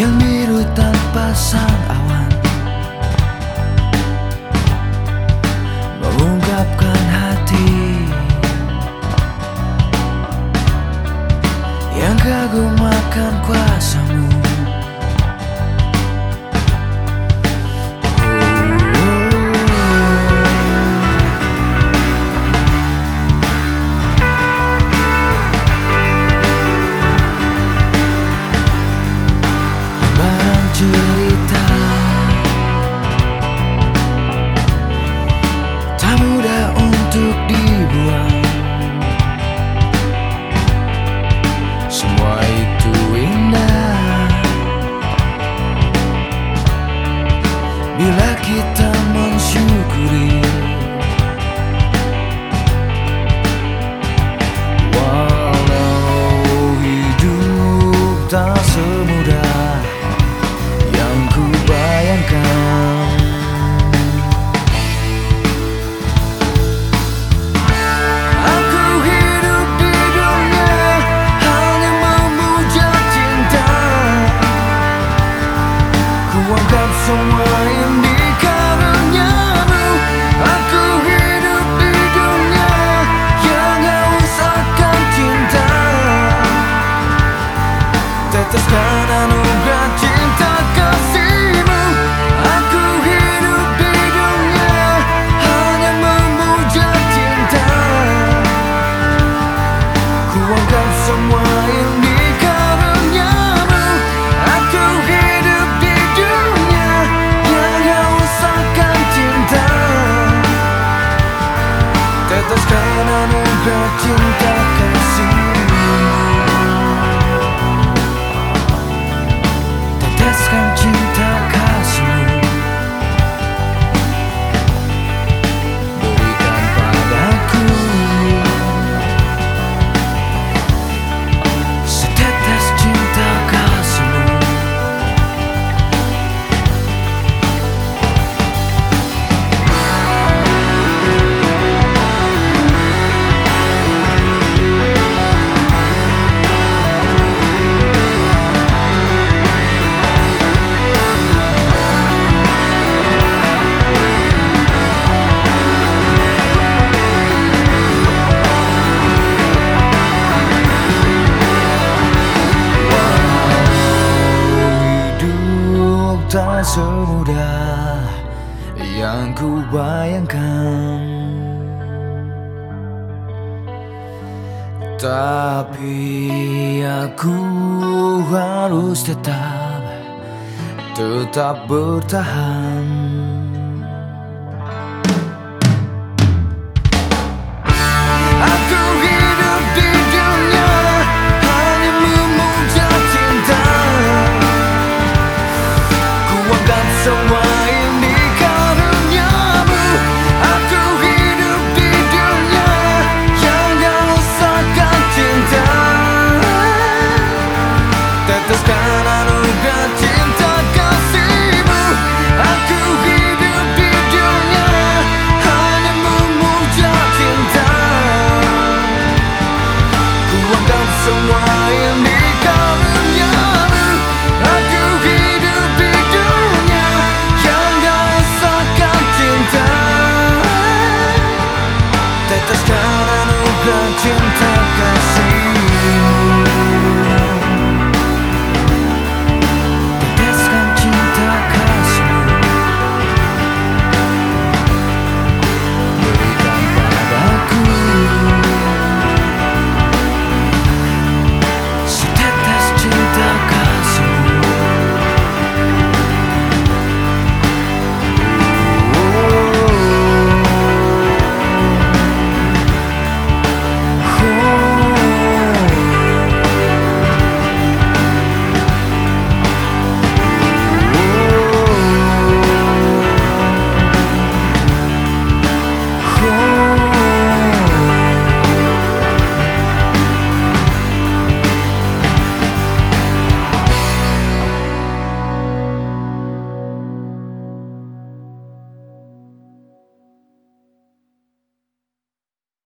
Yang biru tanpa sang awan. Mengungkapkan hati. Yang kagum akan kuasamu. bertingkah tak semudah yang ku bayangkan. Tapi aku harus tetap Tetap bertahan.